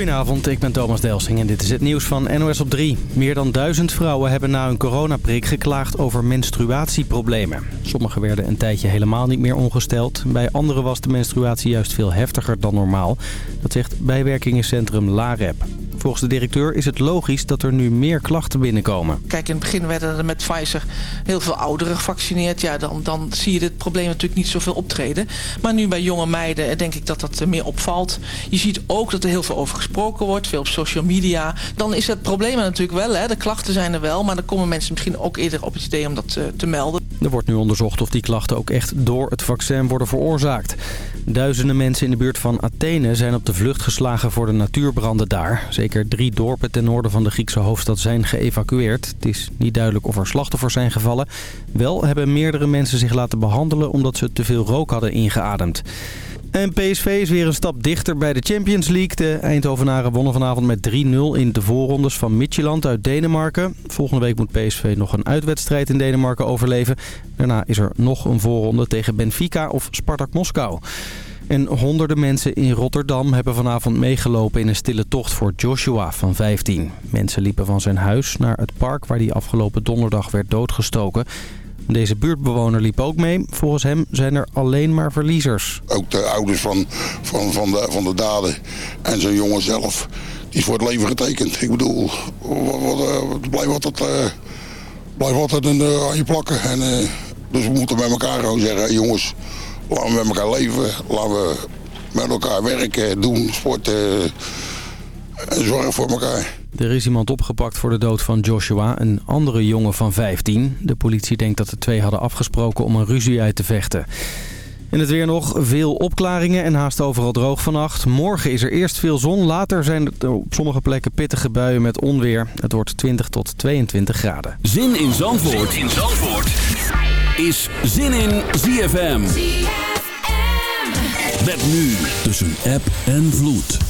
Goedenavond, ik ben Thomas Delsing en dit is het nieuws van NOS op 3. Meer dan duizend vrouwen hebben na een coronaprik geklaagd over menstruatieproblemen. Sommigen werden een tijdje helemaal niet meer ongesteld. Bij anderen was de menstruatie juist veel heftiger dan normaal. Dat zegt bijwerkingencentrum LAREP. Volgens de directeur is het logisch dat er nu meer klachten binnenkomen. Kijk, in het begin werden er met Pfizer heel veel ouderen gevaccineerd. Ja, dan, dan zie je dit probleem natuurlijk niet zoveel optreden. Maar nu bij jonge meiden denk ik dat dat meer opvalt. Je ziet ook dat er heel veel over gesproken wordt, veel op social media. Dan is het probleem natuurlijk wel, hè. de klachten zijn er wel. Maar dan komen mensen misschien ook eerder op het idee om dat uh, te melden. Er wordt nu onderzocht of die klachten ook echt door het vaccin worden veroorzaakt. Duizenden mensen in de buurt van Athene zijn op de vlucht geslagen voor de natuurbranden daar. Zeker drie dorpen ten noorden van de Griekse hoofdstad zijn geëvacueerd. Het is niet duidelijk of er slachtoffers zijn gevallen. Wel hebben meerdere mensen zich laten behandelen omdat ze te veel rook hadden ingeademd. En PSV is weer een stap dichter bij de Champions League. De Eindhovenaren wonnen vanavond met 3-0 in de voorrondes van Midtjylland uit Denemarken. Volgende week moet PSV nog een uitwedstrijd in Denemarken overleven. Daarna is er nog een voorronde tegen Benfica of Spartak Moskou. En honderden mensen in Rotterdam hebben vanavond meegelopen in een stille tocht voor Joshua van 15. Mensen liepen van zijn huis naar het park waar hij afgelopen donderdag werd doodgestoken. Deze buurtbewoner liep ook mee. Volgens hem zijn er alleen maar verliezers. Ook de ouders van, van, van, de, van de daden en zijn jongen zelf, die is voor het leven getekend. Ik bedoel, wat, wat, blijft altijd, uh, blijft altijd een, uh, aan je plakken. En, uh, dus we moeten met elkaar gewoon zeggen, jongens, laten we met elkaar leven. Laten we met elkaar werken, doen, sporten en zorgen voor elkaar. Er is iemand opgepakt voor de dood van Joshua, een andere jongen van 15. De politie denkt dat de twee hadden afgesproken om een ruzie uit te vechten. En het weer nog veel opklaringen en haast overal droog vannacht. Morgen is er eerst veel zon, later zijn er op sommige plekken pittige buien met onweer. Het wordt 20 tot 22 graden. Zin in Zandvoort, zin in Zandvoort. is Zin in ZFM. ZFM. Met nu tussen app en vloed.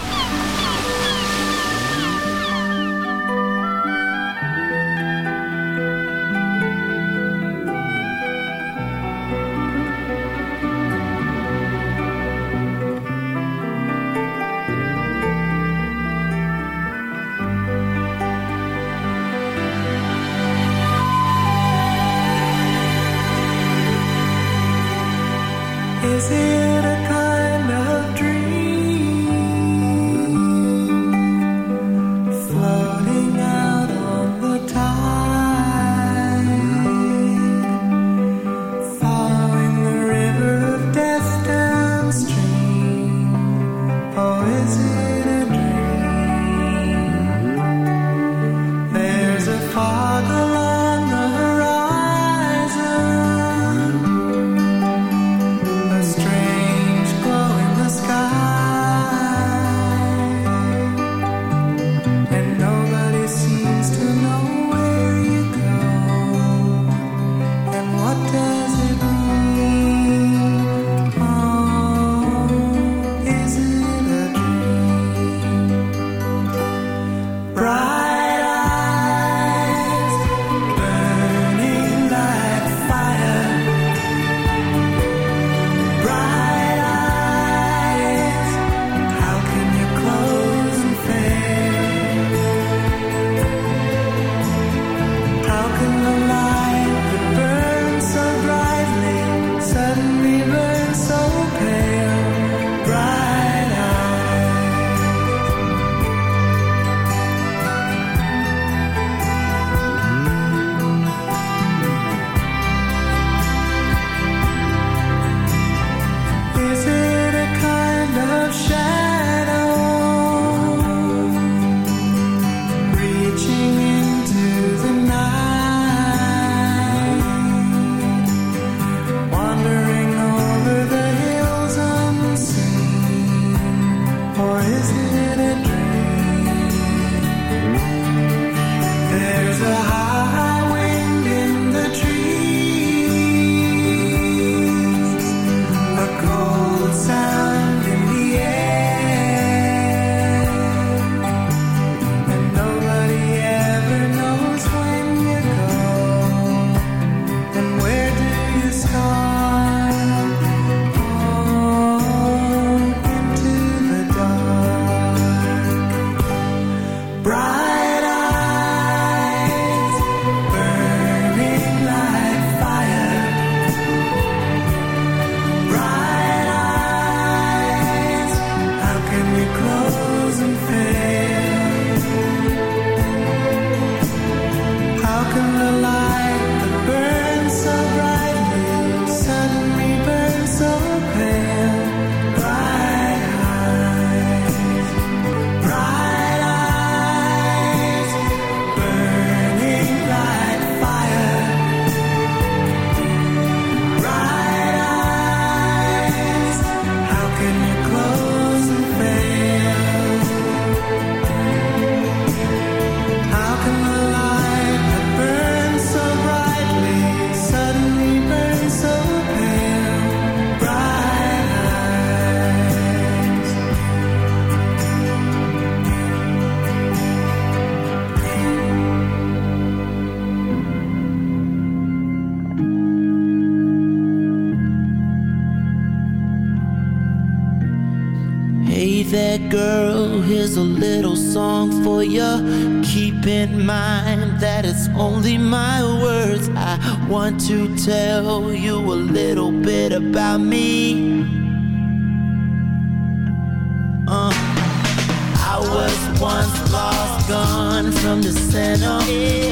Was once lost, gone from the center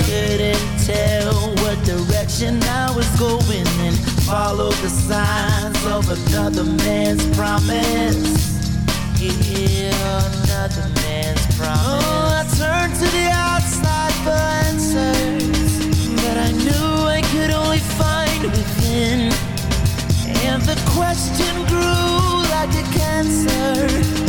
Couldn't tell what direction I was going And followed the signs of another man's promise yeah, another man's promise. Oh, I turned to the outside for answers, but I knew I could only find within. And the question grew like a cancer,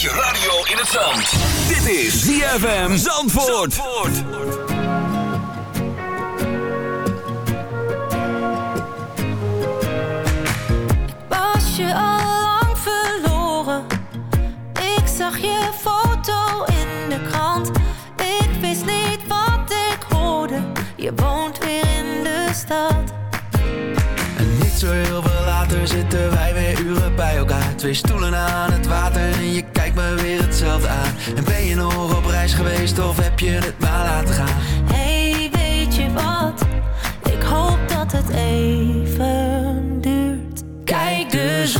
Zet je radio in het zand. Dit is ZFM Zandvoort. Zandvoort. je al lang verloren. Ik zag je foto in de krant. Ik wist niet wat ik hoorde. Je woont weer in de stad. En niet zo heel veel later zitten wij weer uren bij elkaar. Twee stoelen aan het water en je maar weer hetzelfde aan En ben je nog op reis geweest of heb je het maar laten gaan? Hey, weet je wat? Ik hoop dat het even duurt Kijk dus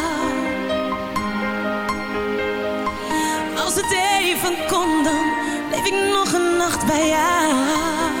nacht bij jou.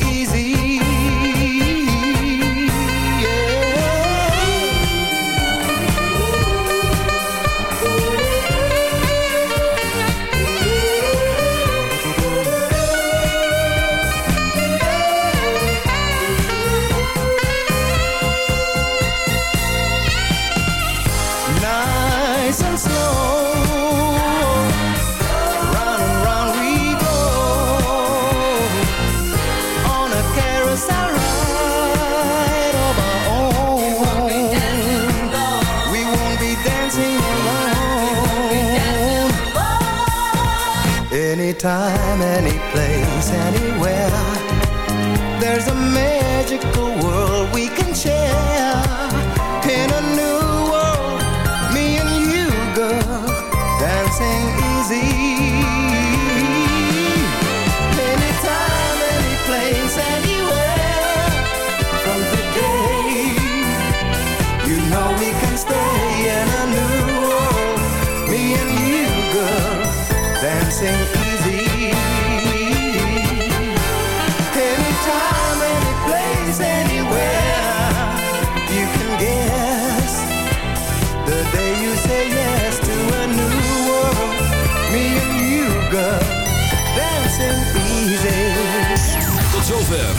time, any place, anywhere.